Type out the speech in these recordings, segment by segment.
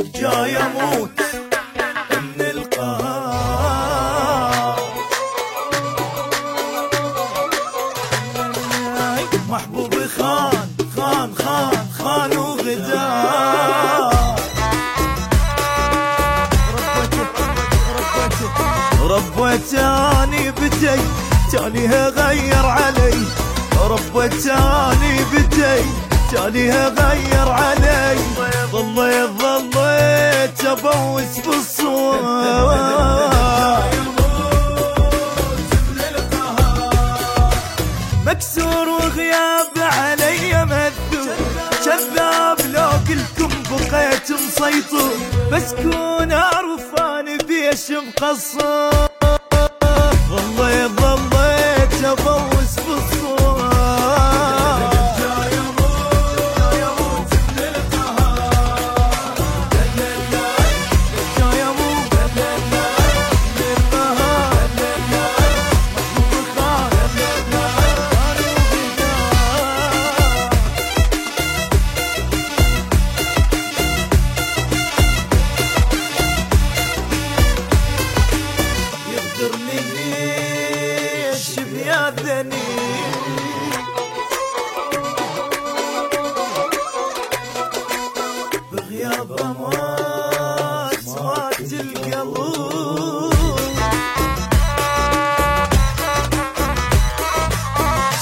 جاي أموت. من القهر محبوب خان خان خان خان وغدار ربتاني بدي تاليها غير علي. ربتاني بدي تاليها غير علي. ظليت ظليت بالصوت مكسور وغياب علي مذوب كذاب لو قلتم بقيت مسيطر بس كون اعرف أنا بيش مقصر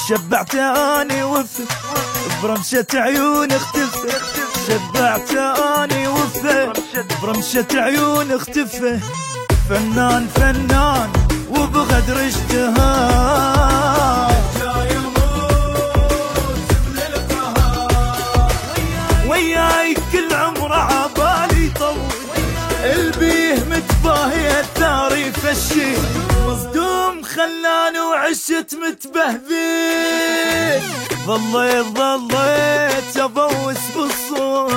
شبعتاني وفت برمشة عيون اختفى شبعتاني وفت برمشة عيون اختفى فنان فنان وبغدر اشتهار وياي كل عمره عبالي طول. البيه الثاري فشي مصدوم خلاني وعشت متبهذل. ظليت ظليت ابوس بالصوت